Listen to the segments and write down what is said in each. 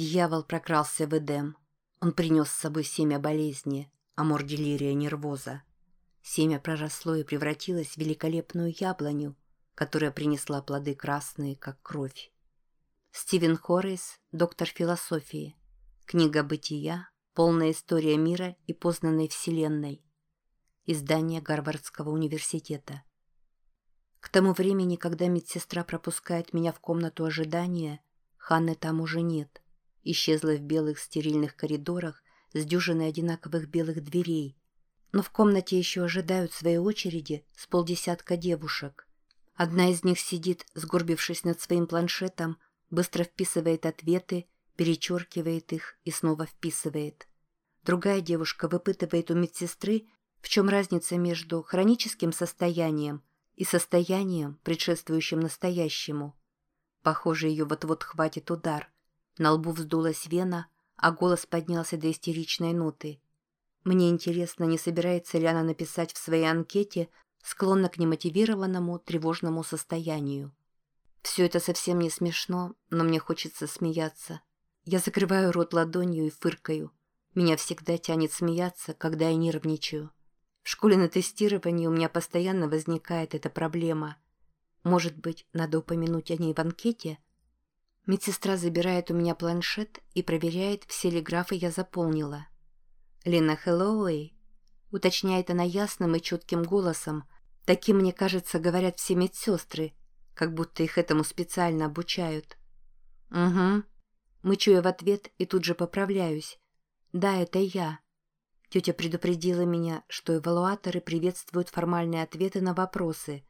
Дьявол прокрался в Эдем. Он принес с собой семя болезни, амор делирия нервоза. Семя проросло и превратилось в великолепную яблоню, которая принесла плоды красные, как кровь. Стивен Хоррейс, доктор философии. Книга «Бытия», полная история мира и познанной вселенной. Издание Гарвардского университета. К тому времени, когда медсестра пропускает меня в комнату ожидания, Ханны там уже нет. Исчезла в белых стерильных коридорах с дюжиной одинаковых белых дверей. Но в комнате еще ожидают своей очереди с полдесятка девушек. Одна из них сидит, сгорбившись над своим планшетом, быстро вписывает ответы, перечеркивает их и снова вписывает. Другая девушка выпытывает у медсестры, в чем разница между хроническим состоянием и состоянием, предшествующим настоящему. Похоже, ее вот-вот хватит удар. На лбу вздулась вена, а голос поднялся до истеричной ноты. Мне интересно, не собирается ли она написать в своей анкете склонна к немотивированному тревожному состоянию. Все это совсем не смешно, но мне хочется смеяться. Я закрываю рот ладонью и фыркаю. Меня всегда тянет смеяться, когда я нервничаю. В школе на тестировании у меня постоянно возникает эта проблема. Может быть, надо упомянуть о ней в анкете? Медсестра забирает у меня планшет и проверяет, все ли графы я заполнила. «Лина Хэллоуэй?» — уточняет она ясным и четким голосом. Таким, мне кажется, говорят все медсестры, как будто их этому специально обучают. «Угу». Мычу я в ответ и тут же поправляюсь. «Да, это я». Тетя предупредила меня, что эвалуаторы приветствуют формальные ответы на вопросы.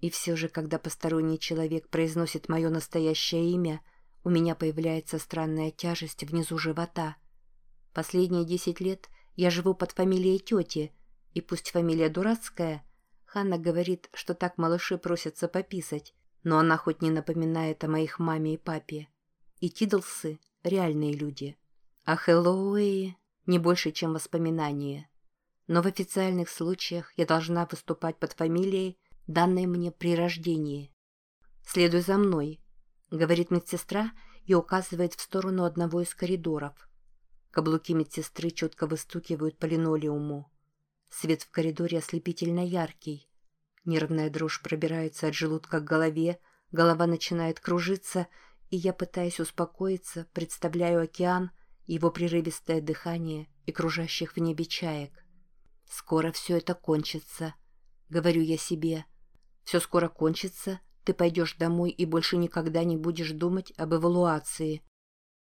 И все же, когда посторонний человек произносит мое настоящее имя, у меня появляется странная тяжесть внизу живота. Последние десять лет я живу под фамилией тети, и пусть фамилия дурацкая, Ханна говорит, что так малыши просятся пописать, но она хоть не напоминает о моих маме и папе. И Тидлсы — реальные люди. А Хэллоуэи — не больше, чем воспоминания. Но в официальных случаях я должна выступать под фамилией, данной мне при рождении. «Следуй за мной», — говорит медсестра и указывает в сторону одного из коридоров. Каблуки медсестры четко выстукивают по линолеуму. Свет в коридоре ослепительно яркий. Нервная дрожь пробирается от желудка к голове, голова начинает кружиться, и я, пытаясь успокоиться, представляю океан, его прерывистое дыхание и кружащих в небе чаек. «Скоро все это кончится», — говорю я себе. «Все скоро кончится, ты пойдешь домой и больше никогда не будешь думать об эвалуации».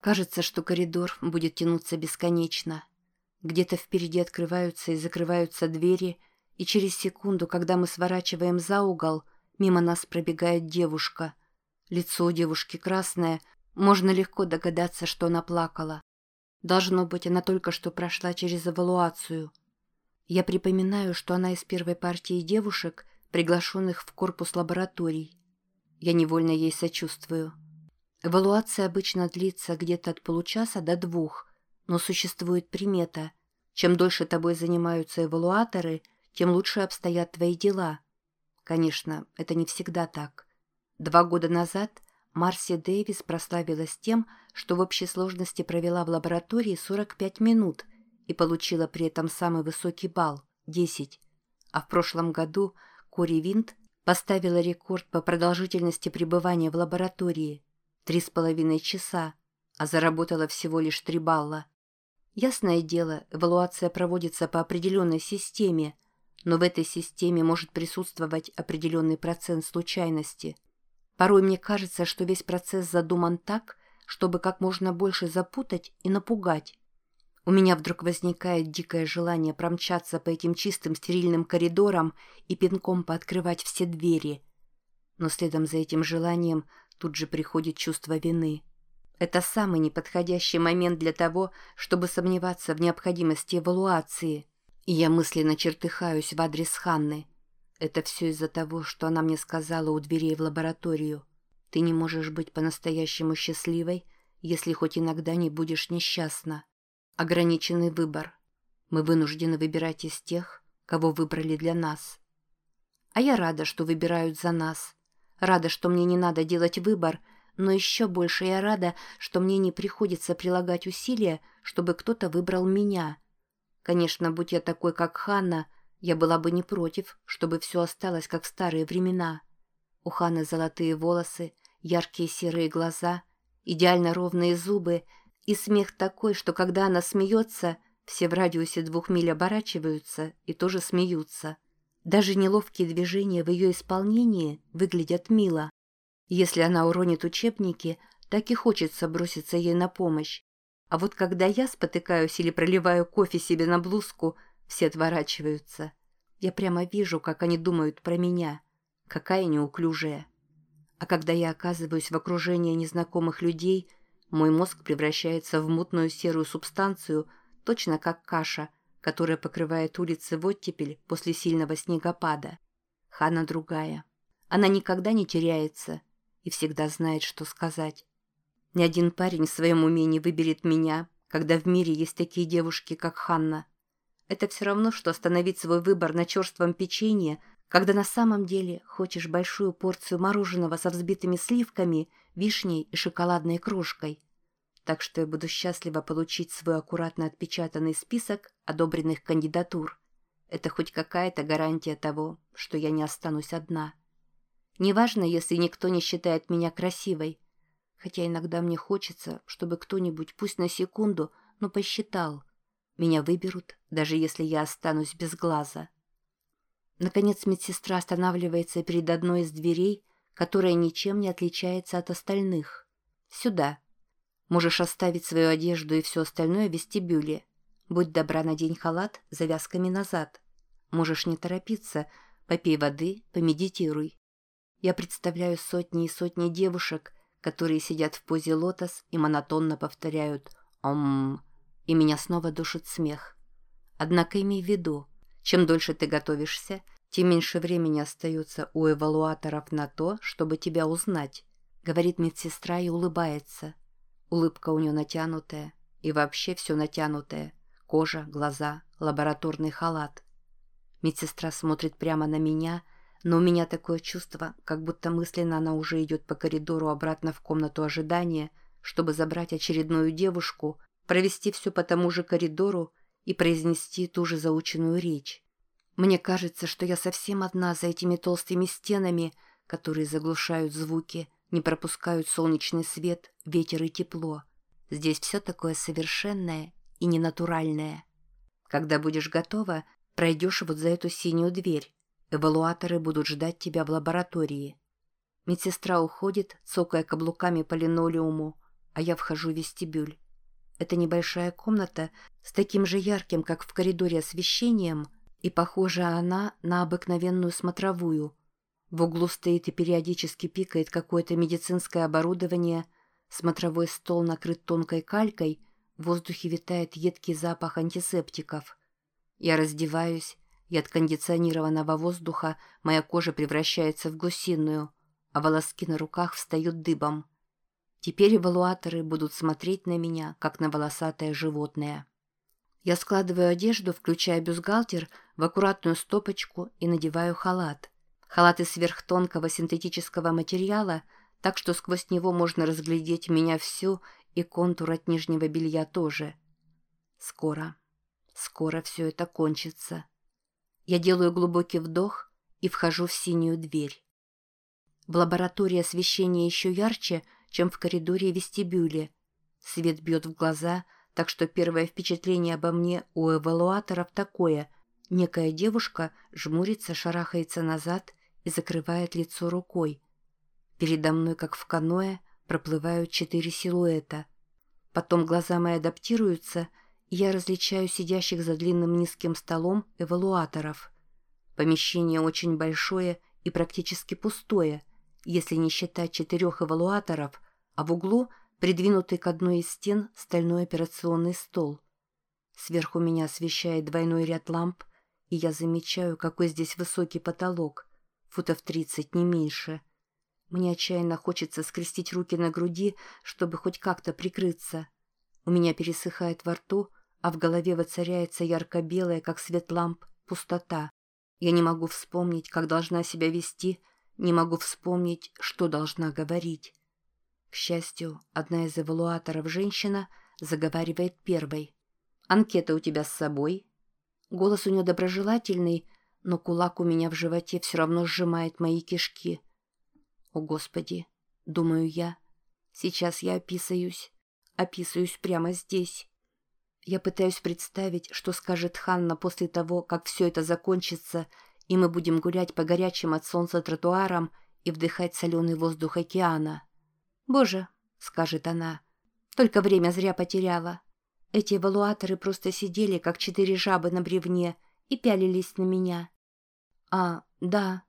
Кажется, что коридор будет тянуться бесконечно. Где-то впереди открываются и закрываются двери, и через секунду, когда мы сворачиваем за угол, мимо нас пробегает девушка. Лицо у девушки красное, можно легко догадаться, что она плакала. Должно быть, она только что прошла через эвалуацию. Я припоминаю, что она из первой партии девушек, приглашенных в корпус лабораторий. Я невольно ей сочувствую. Эвалуация обычно длится где-то от получаса до двух – но существует примета. Чем дольше тобой занимаются эвалуаторы, тем лучше обстоят твои дела. Конечно, это не всегда так. Два года назад Марси Дэвис прославилась тем, что в общей сложности провела в лаборатории 45 минут и получила при этом самый высокий балл – 10. А в прошлом году Кори Винт поставила рекорд по продолжительности пребывания в лаборатории – 3,5 часа, а заработала всего лишь 3 балла. Ясное дело, эвалуация проводится по определенной системе, но в этой системе может присутствовать определенный процент случайности. Порой мне кажется, что весь процесс задуман так, чтобы как можно больше запутать и напугать. У меня вдруг возникает дикое желание промчаться по этим чистым стерильным коридорам и пинком пооткрывать все двери. Но следом за этим желанием тут же приходит чувство вины. Это самый неподходящий момент для того, чтобы сомневаться в необходимости эвалуации. И я мысленно чертыхаюсь в адрес Ханны. Это все из-за того, что она мне сказала у дверей в лабораторию. Ты не можешь быть по-настоящему счастливой, если хоть иногда не будешь несчастна. Ограниченный выбор. Мы вынуждены выбирать из тех, кого выбрали для нас. А я рада, что выбирают за нас. Рада, что мне не надо делать выбор – но еще больше я рада, что мне не приходится прилагать усилия, чтобы кто-то выбрал меня. Конечно, будь я такой, как Ханна, я была бы не против, чтобы все осталось, как в старые времена. У Ханны золотые волосы, яркие серые глаза, идеально ровные зубы и смех такой, что когда она смеется, все в радиусе двух миль оборачиваются и тоже смеются. Даже неловкие движения в ее исполнении выглядят мило. Если она уронит учебники, так и хочется броситься ей на помощь. А вот когда я спотыкаюсь или проливаю кофе себе на блузку, все отворачиваются. Я прямо вижу, как они думают про меня. Какая неуклюжая. А когда я оказываюсь в окружении незнакомых людей, мой мозг превращается в мутную серую субстанцию, точно как каша, которая покрывает улицы в оттепель после сильного снегопада. Хана другая. Она никогда не теряется — и всегда знает, что сказать. Ни один парень в своем уме не выберет меня, когда в мире есть такие девушки, как Ханна. Это все равно, что остановить свой выбор на черством печенье, когда на самом деле хочешь большую порцию мороженого со взбитыми сливками, вишней и шоколадной крошкой. Так что я буду счастлива получить свой аккуратно отпечатанный список одобренных кандидатур. Это хоть какая-то гарантия того, что я не останусь одна. Неважно, если никто не считает меня красивой. Хотя иногда мне хочется, чтобы кто-нибудь, пусть на секунду, но посчитал. Меня выберут, даже если я останусь без глаза. Наконец медсестра останавливается перед одной из дверей, которая ничем не отличается от остальных. Сюда. Можешь оставить свою одежду и все остальное в вестибюле. Будь добра, надень халат завязками назад. Можешь не торопиться, попей воды, помедитируй. Я представляю сотни и сотни девушек, которые сидят в позе лотос и монотонно повторяют «Ом», и меня снова душит смех. Однако имей в виду, чем дольше ты готовишься, тем меньше времени остается у эвалуаторов на то, чтобы тебя узнать, говорит медсестра и улыбается. Улыбка у нее натянутая, и вообще все натянутое. Кожа, глаза, лабораторный халат. Медсестра смотрит прямо на меня, но у меня такое чувство, как будто мысленно она уже идет по коридору обратно в комнату ожидания, чтобы забрать очередную девушку, провести все по тому же коридору и произнести ту же заученную речь. Мне кажется, что я совсем одна за этими толстыми стенами, которые заглушают звуки, не пропускают солнечный свет, ветер и тепло. Здесь все такое совершенное и ненатуральное. Когда будешь готова, пройдешь вот за эту синюю дверь. Эвалуаторы будут ждать тебя в лаборатории. Медсестра уходит, цокая каблуками по линолеуму, а я вхожу в вестибюль. Это небольшая комната с таким же ярким, как в коридоре, освещением, и похожа она на обыкновенную смотровую. В углу стоит и периодически пикает какое-то медицинское оборудование, смотровой стол накрыт тонкой калькой, в воздухе витает едкий запах антисептиков. Я раздеваюсь, и от кондиционированного воздуха моя кожа превращается в гусиную, а волоски на руках встают дыбом. Теперь эвалуаторы будут смотреть на меня, как на волосатое животное. Я складываю одежду, включая бюстгальтер, в аккуратную стопочку и надеваю халат. Халат из сверхтонкого синтетического материала, так что сквозь него можно разглядеть меня всю и контур от нижнего белья тоже. Скоро, скоро все это кончится. Я делаю глубокий вдох и вхожу в синюю дверь. В лаборатории освещение еще ярче, чем в коридоре и вестибюле. Свет бьет в глаза, так что первое впечатление обо мне у эвалуаторов такое. Некая девушка жмурится, шарахается назад и закрывает лицо рукой. Передо мной, как в каноэ, проплывают четыре силуэта. Потом глаза мои адаптируются — я различаю сидящих за длинным низким столом эвалуаторов. Помещение очень большое и практически пустое, если не считать четырех эвалуаторов, а в углу придвинутый к одной из стен стальной операционный стол. Сверху меня освещает двойной ряд ламп, и я замечаю, какой здесь высокий потолок, футов тридцать, не меньше. Мне отчаянно хочется скрестить руки на груди, чтобы хоть как-то прикрыться. У меня пересыхает во рту, а в голове воцаряется ярко-белая, как свет ламп, пустота. Я не могу вспомнить, как должна себя вести, не могу вспомнить, что должна говорить. К счастью, одна из эвалуаторов, женщина, заговаривает первой. «Анкета у тебя с собой?» Голос у нее доброжелательный, но кулак у меня в животе все равно сжимает мои кишки. «О, Господи!» — думаю я. «Сейчас я описаюсь. Описываюсь прямо здесь». Я пытаюсь представить, что скажет Ханна после того, как все это закончится, и мы будем гулять по горячим от солнца тротуарам и вдыхать соленый воздух океана. «Боже», — скажет она, — «только время зря потеряла. Эти эвалуаторы просто сидели, как четыре жабы на бревне, и пялились на меня». «А, да».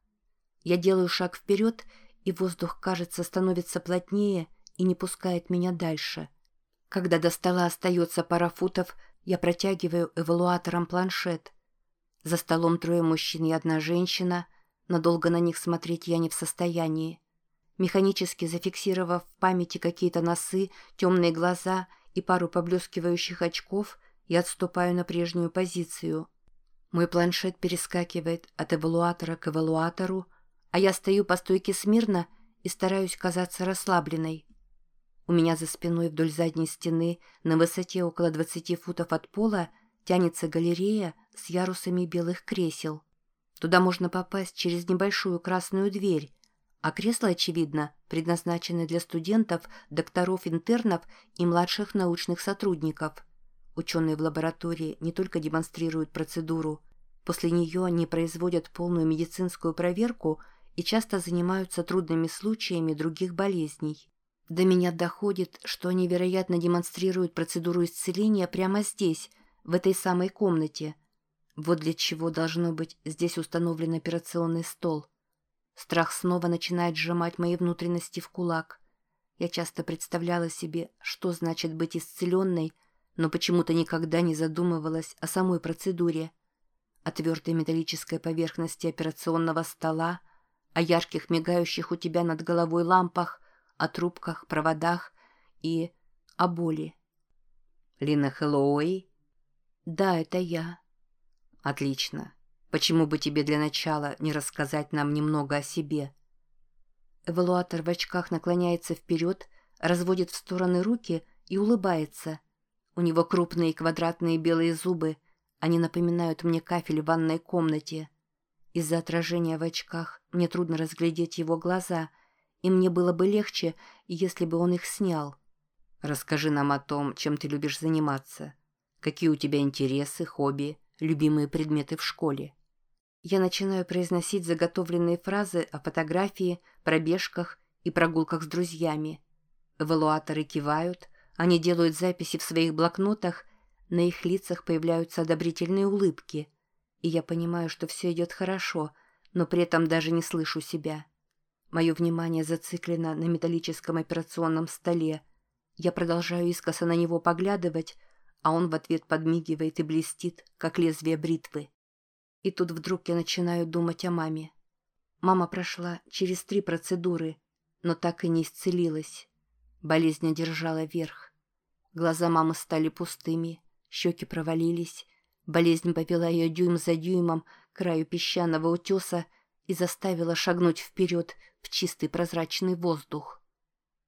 Я делаю шаг вперед, и воздух, кажется, становится плотнее и не пускает меня дальше. Когда до стола остается пара футов, я протягиваю эвалуатором планшет. За столом трое мужчин и одна женщина, но долго на них смотреть я не в состоянии. Механически зафиксировав в памяти какие-то носы, темные глаза и пару поблескивающих очков, я отступаю на прежнюю позицию. Мой планшет перескакивает от эвалуатора к эвалуатору, а я стою по стойке смирно и стараюсь казаться расслабленной. У меня за спиной вдоль задней стены на высоте около 20 футов от пола тянется галерея с ярусами белых кресел. Туда можно попасть через небольшую красную дверь, а кресла, очевидно, предназначены для студентов, докторов-интернов и младших научных сотрудников. Ученые в лаборатории не только демонстрируют процедуру, после нее они производят полную медицинскую проверку и часто занимаются трудными случаями других болезней. До меня доходит, что они, вероятно, демонстрируют процедуру исцеления прямо здесь, в этой самой комнате. Вот для чего должно быть здесь установлен операционный стол – Страх снова начинает сжимать мои внутренности в кулак. Я часто представляла себе, что значит быть исцеленной, но почему-то никогда не задумывалась о самой процедуре. О твердой металлической поверхности операционного стола, о ярких мигающих у тебя над головой лампах, о трубках, проводах и о боли. «Лина Хэллоуэй?» «Да, это я». «Отлично. Почему бы тебе для начала не рассказать нам немного о себе?» Эвалуатор в очках наклоняется вперед, разводит в стороны руки и улыбается. У него крупные квадратные белые зубы. Они напоминают мне кафель в ванной комнате. Из-за отражения в очках мне трудно разглядеть его глаза, и мне было бы легче, если бы он их снял. «Расскажи нам о том, чем ты любишь заниматься. Какие у тебя интересы, хобби, любимые предметы в школе?» Я начинаю произносить заготовленные фразы о фотографии, пробежках и прогулках с друзьями. Эвалуаторы кивают, они делают записи в своих блокнотах, на их лицах появляются одобрительные улыбки. И я понимаю, что все идет хорошо, но при этом даже не слышу себя. Мое внимание зациклено на металлическом операционном столе. Я продолжаю искоса на него поглядывать, а он в ответ подмигивает и блестит, как лезвие бритвы. И тут вдруг я начинаю думать о маме. Мама прошла через три процедуры, но так и не исцелилась. Болезнь одержала верх. Глаза мамы стали пустыми, щеки провалились. Болезнь повела ее дюйм за дюймом к краю песчаного утеса и заставила шагнуть вперед в чистый прозрачный воздух.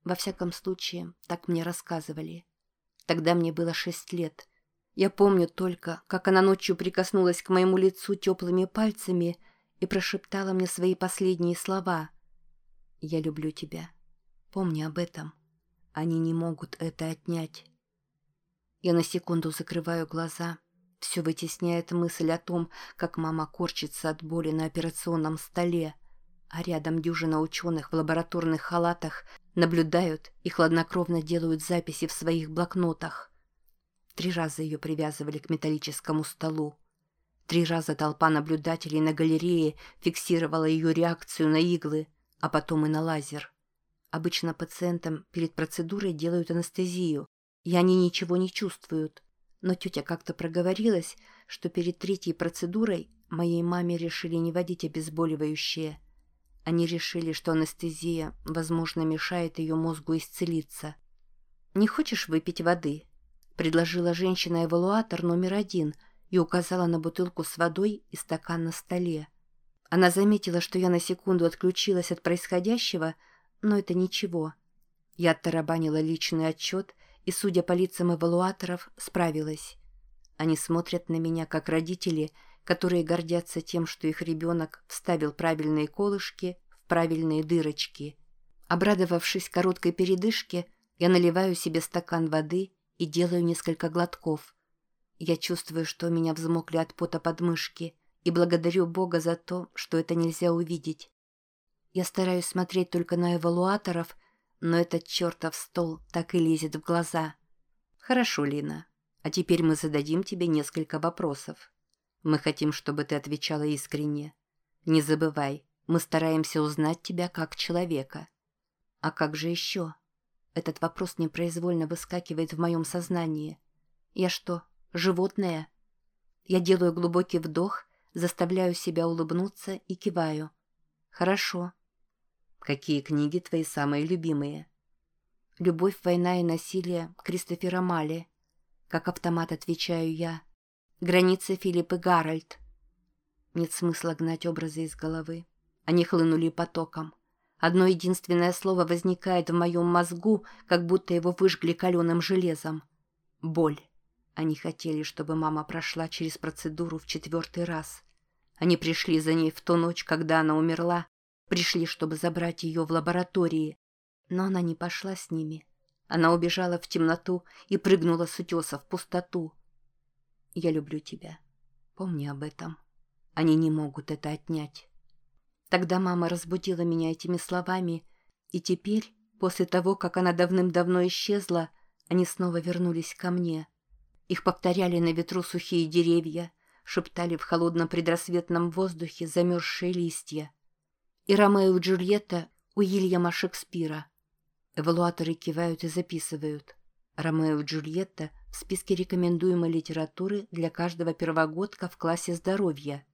Во всяком случае, так мне рассказывали. Тогда мне было шесть лет — я помню только, как она ночью прикоснулась к моему лицу теплыми пальцами и прошептала мне свои последние слова. «Я люблю тебя. Помни об этом. Они не могут это отнять». Я на секунду закрываю глаза. Все вытесняет мысль о том, как мама корчится от боли на операционном столе, а рядом дюжина ученых в лабораторных халатах наблюдают и хладнокровно делают записи в своих блокнотах. Три раза ее привязывали к металлическому столу. Три раза толпа наблюдателей на галерее фиксировала ее реакцию на иглы, а потом и на лазер. Обычно пациентам перед процедурой делают анестезию, и они ничего не чувствуют. Но тетя как-то проговорилась, что перед третьей процедурой моей маме решили не вводить обезболивающее. Они решили, что анестезия, возможно, мешает ее мозгу исцелиться. «Не хочешь выпить воды?» Предложила женщина-эвалуатор номер один и указала на бутылку с водой и стакан на столе. Она заметила, что я на секунду отключилась от происходящего, но это ничего. Я оттарабанила личный отчет и, судя по лицам эвалуаторов, справилась. Они смотрят на меня, как родители, которые гордятся тем, что их ребенок вставил правильные колышки в правильные дырочки. Обрадовавшись короткой передышке, я наливаю себе стакан воды и делаю несколько глотков. Я чувствую, что меня взмокли от пота подмышки, и благодарю Бога за то, что это нельзя увидеть. Я стараюсь смотреть только на эвалуаторов, но этот чертов стол так и лезет в глаза. Хорошо, Лина. А теперь мы зададим тебе несколько вопросов. Мы хотим, чтобы ты отвечала искренне. Не забывай, мы стараемся узнать тебя как человека. А как же еще? Этот вопрос непроизвольно выскакивает в моем сознании. Я что, животное? Я делаю глубокий вдох, заставляю себя улыбнуться и киваю. Хорошо. Какие книги твои самые любимые? «Любовь, война и насилие» Кристофера Мали. Как автомат отвечаю я. «Границы Филипп и Гарольд». Нет смысла гнать образы из головы. Они хлынули потоком. Одно единственное слово возникает в моем мозгу, как будто его выжгли каленым железом. Боль. Они хотели, чтобы мама прошла через процедуру в четвертый раз. Они пришли за ней в ту ночь, когда она умерла, Пришли, чтобы забрать ее в лаборатории. Но она не пошла с ними. Она убежала в темноту и прыгнула с утеса в пустоту. Я люблю тебя. Помни об этом. Они не могут это отнять. Тогда мама разбудила меня этими словами, и теперь, после того, как она давным-давно исчезла, они снова вернулись ко мне. Их повторяли на ветру сухие деревья, шептали в холодном предрассветном воздухе замерзшие листья и Ромео и Джульетта Уильяма Шекспира. Эвалуаторы кивают и записывают. Ромео и Джульетта в списке рекомендуемой литературы для каждого первогодка в классе здоровья.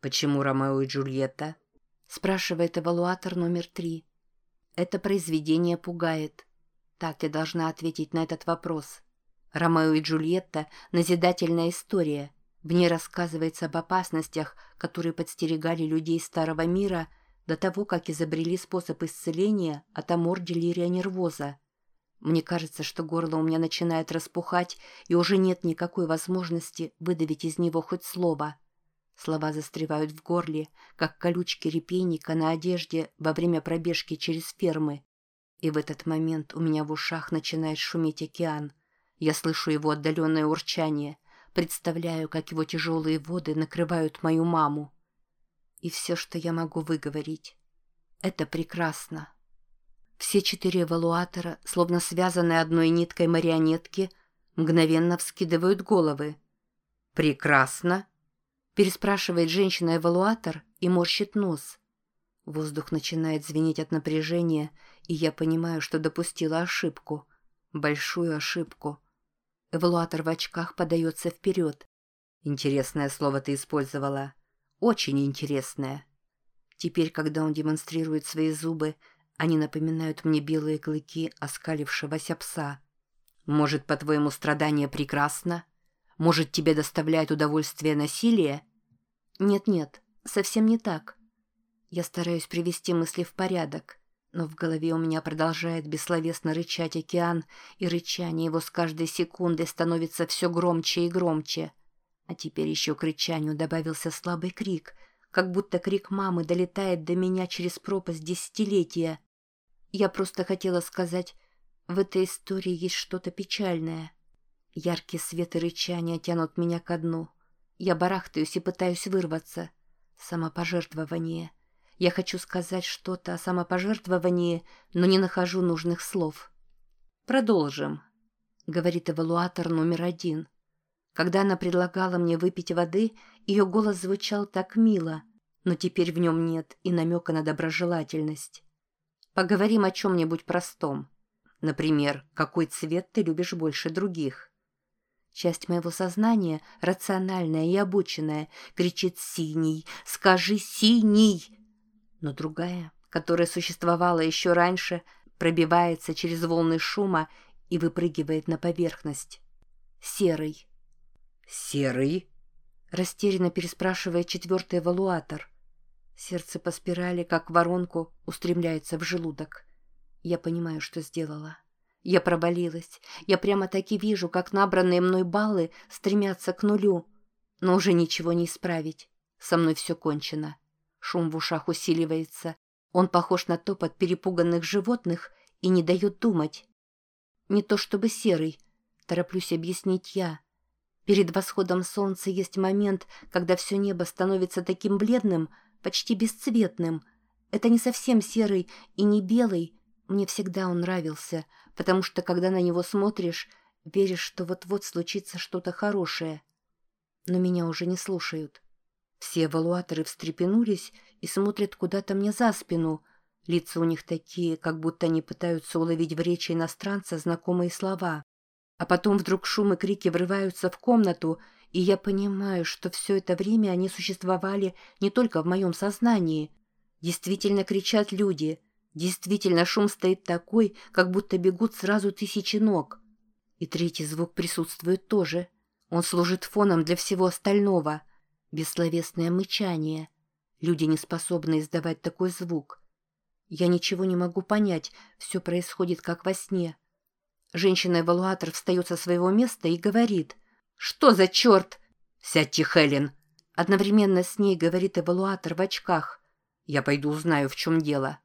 «Почему Ромео и Джульетта?» Спрашивает эвалуатор номер три. Это произведение пугает. Так я должна ответить на этот вопрос. Ромео и Джульетта – назидательная история. В ней рассказывается об опасностях, которые подстерегали людей Старого мира – до того, как изобрели способ исцеления от амор делирия нервоза. Мне кажется, что горло у меня начинает распухать, и уже нет никакой возможности выдавить из него хоть слово. Слова застревают в горле, как колючки репейника на одежде во время пробежки через фермы. И в этот момент у меня в ушах начинает шуметь океан. Я слышу его отдаленное урчание, представляю, как его тяжелые воды накрывают мою маму. И все, что я могу выговорить. Это прекрасно. Все четыре эвалуатора, словно связанные одной ниткой марионетки, мгновенно вскидывают головы. «Прекрасно!» Переспрашивает женщина-эвалуатор и морщит нос. Воздух начинает звенеть от напряжения, и я понимаю, что допустила ошибку. Большую ошибку. Эвалуатор в очках подается вперед. «Интересное слово ты использовала. Очень интересное. Теперь, когда он демонстрирует свои зубы, они напоминают мне белые клыки оскалившегося пса. Может, по-твоему, страдание прекрасно? Может, тебе доставляет удовольствие насилие? Нет-нет, совсем не так. Я стараюсь привести мысли в порядок, но в голове у меня продолжает бессловесно рычать океан, и рычание его с каждой секундой становится все громче и громче. А теперь еще к рычанию добавился слабый крик, как будто крик мамы долетает до меня через пропасть десятилетия. Я просто хотела сказать, в этой истории есть что-то печальное. Яркий свет и рычание тянут меня ко дну. Я барахтаюсь и пытаюсь вырваться. Самопожертвование. Я хочу сказать что-то о самопожертвовании, но не нахожу нужных слов. «Продолжим», — говорит эвалуатор номер один — когда она предлагала мне выпить воды, ее голос звучал так мило, но теперь в нем нет и намека на доброжелательность. Поговорим о чем-нибудь простом. Например, какой цвет ты любишь больше других? Часть моего сознания, рациональная и обученная, кричит «Синий! Скажи «синий!» Но другая, которая существовала еще раньше, пробивается через волны шума и выпрыгивает на поверхность. Серый. «Серый?» – растерянно переспрашивает четвертый эвалуатор. Сердце по спирали, как воронку, устремляется в желудок. Я понимаю, что сделала. Я проболелась. Я прямо-таки вижу, как набранные мной баллы стремятся к нулю. Но уже ничего не исправить. Со мной все кончено. Шум в ушах усиливается. Он похож на топот перепуганных животных и не дает думать. Не то чтобы серый, тороплюсь объяснить я. Перед восходом солнца есть момент, когда все небо становится таким бледным, почти бесцветным. Это не совсем серый и не белый. Мне всегда он нравился, потому что, когда на него смотришь, веришь, что вот-вот случится что-то хорошее. Но меня уже не слушают. Все эвалуаторы встрепенулись и смотрят куда-то мне за спину. Лица у них такие, как будто они пытаются уловить в речи иностранца знакомые слова. А потом вдруг шум и крики врываются в комнату, и я понимаю, что все это время они существовали не только в моем сознании. Действительно кричат люди. Действительно шум стоит такой, как будто бегут сразу тысячи ног. И третий звук присутствует тоже. Он служит фоном для всего остального. Бессловесное мычание. Люди не способны издавать такой звук. Я ничего не могу понять, все происходит как во сне. Женщина-эвалуатор встает со своего места и говорит «Что за черт?» «Сядьте, Хелен!» Одновременно с ней говорит эвалуатор в очках. «Я пойду узнаю, в чем дело».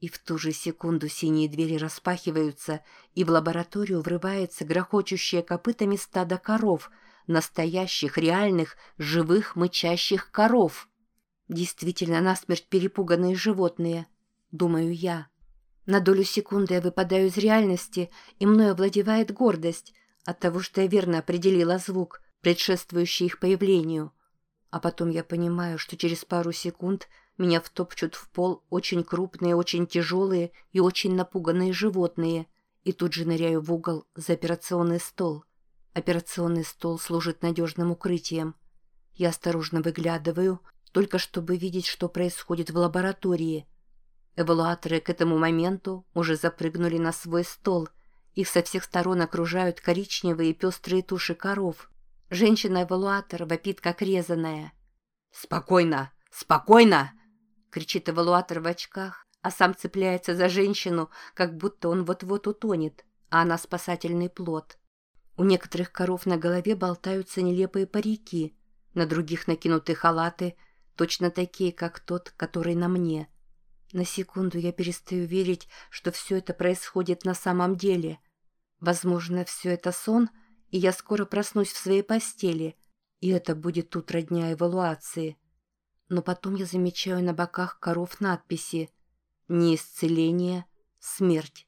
И в ту же секунду синие двери распахиваются, и в лабораторию врывается грохочущее копытами стадо коров — настоящих, реальных, живых, мычащих коров. Действительно насмерть перепуганные животные, думаю я. На долю секунды я выпадаю из реальности, и мною овладевает гордость от того, что я верно определила звук, предшествующий их появлению. А потом я понимаю, что через пару секунд меня втопчут в пол очень крупные, очень тяжелые и очень напуганные животные, и тут же ныряю в угол за операционный стол. Операционный стол служит надежным укрытием. Я осторожно выглядываю, только чтобы видеть, что происходит в лаборатории. Эвалуаторы к этому моменту уже запрыгнули на свой стол. Их со всех сторон окружают коричневые пестрые туши коров. Женщина-эвалуатор вопит, как резаная. «Спокойно! Спокойно!» — кричит эвалуатор в очках, а сам цепляется за женщину, как будто он вот-вот утонет, а она спасательный плод. У некоторых коров на голове болтаются нелепые парики, на других накинуты халаты, точно такие, как тот, который на мне. На секунду я перестаю верить, что все это происходит на самом деле. Возможно, все это сон, и я скоро проснусь в своей постели, и это будет утро дня эвалуации. Но потом я замечаю на боках коров надписи «Не исцеление, смерть».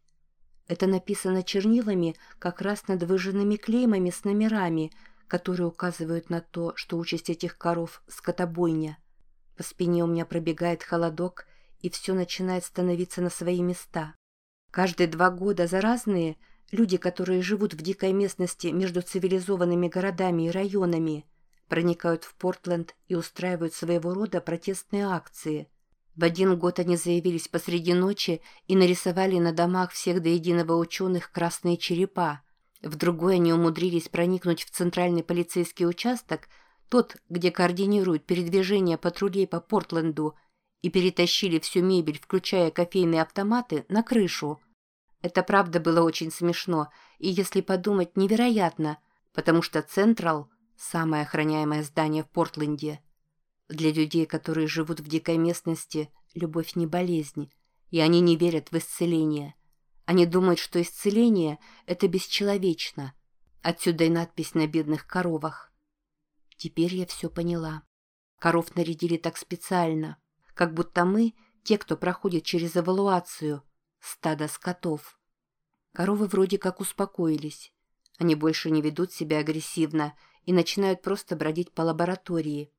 Это написано чернилами как раз над выжженными клеймами с номерами, которые указывают на то, что участь этих коров – скотобойня. По спине у меня пробегает холодок, и все начинает становиться на свои места. Каждые два года за разные люди, которые живут в дикой местности между цивилизованными городами и районами, проникают в Портленд и устраивают своего рода протестные акции – в один год они заявились посреди ночи и нарисовали на домах всех до единого ученых красные черепа. В другой они умудрились проникнуть в центральный полицейский участок, тот, где координируют передвижение патрулей по Портленду, и перетащили всю мебель, включая кофейные автоматы, на крышу. Это правда было очень смешно, и, если подумать, невероятно, потому что Централ – самое охраняемое здание в Портленде – для людей, которые живут в дикой местности, любовь не болезнь, и они не верят в исцеление. Они думают, что исцеление – это бесчеловечно. Отсюда и надпись на бедных коровах. Теперь я все поняла. Коров нарядили так специально, как будто мы – те, кто проходит через эвалуацию, стадо скотов. Коровы вроде как успокоились. Они больше не ведут себя агрессивно и начинают просто бродить по лаборатории –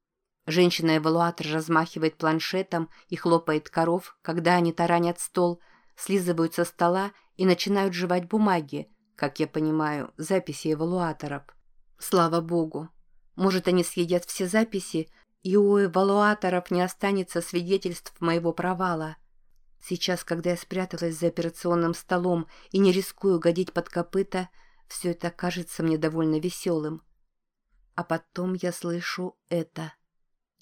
Женщина-эвалуатор размахивает планшетом и хлопает коров, когда они таранят стол, слизывают со стола и начинают жевать бумаги, как я понимаю, записи эвалуаторов. Слава богу. Может, они съедят все записи, и у эвалуаторов не останется свидетельств моего провала. Сейчас, когда я спряталась за операционным столом и не рискую годить под копыта, все это кажется мне довольно веселым. А потом я слышу это.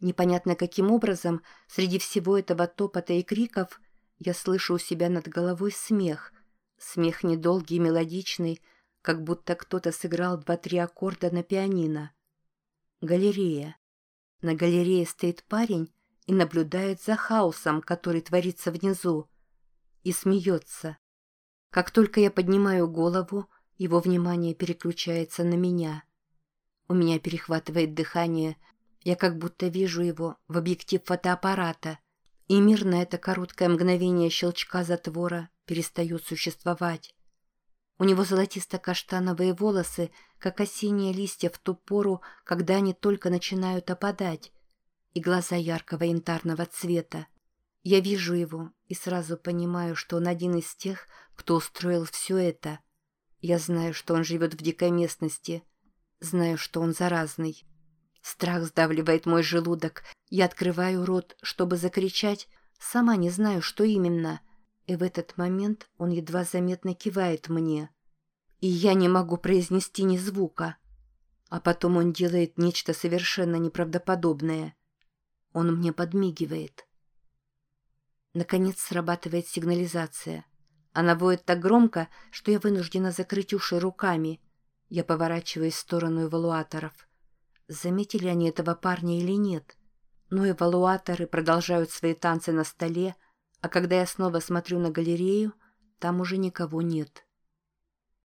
Непонятно каким образом, среди всего этого топота и криков, Я слышу у себя над головой смех. Смех недолгий и мелодичный, как будто кто-то сыграл два-три аккорда на пианино. Галерея. На галерее стоит парень и наблюдает за хаосом, который творится внизу, и смеется. Как только я поднимаю голову, его внимание переключается на меня. У меня перехватывает дыхание, я как будто вижу его в объектив фотоаппарата, и мир на это короткое мгновение щелчка затвора перестает существовать. У него золотисто-каштановые волосы, как осенние листья в ту пору, когда они только начинают опадать, и глаза яркого янтарного цвета. Я вижу его и сразу понимаю, что он один из тех, кто устроил все это. Я знаю, что он живет в дикой местности, знаю, что он заразный. Страх сдавливает мой желудок. Я открываю рот, чтобы закричать. Сама не знаю, что именно. И в этот момент он едва заметно кивает мне. И я не могу произнести ни звука. А потом он делает нечто совершенно неправдоподобное. Он мне подмигивает. Наконец срабатывает сигнализация. Она воет так громко, что я вынуждена закрыть уши руками. Я поворачиваюсь в сторону эвалуаторов. Заметили они этого парня или нет? Но эвалуаторы продолжают свои танцы на столе, а когда я снова смотрю на галерею, там уже никого нет.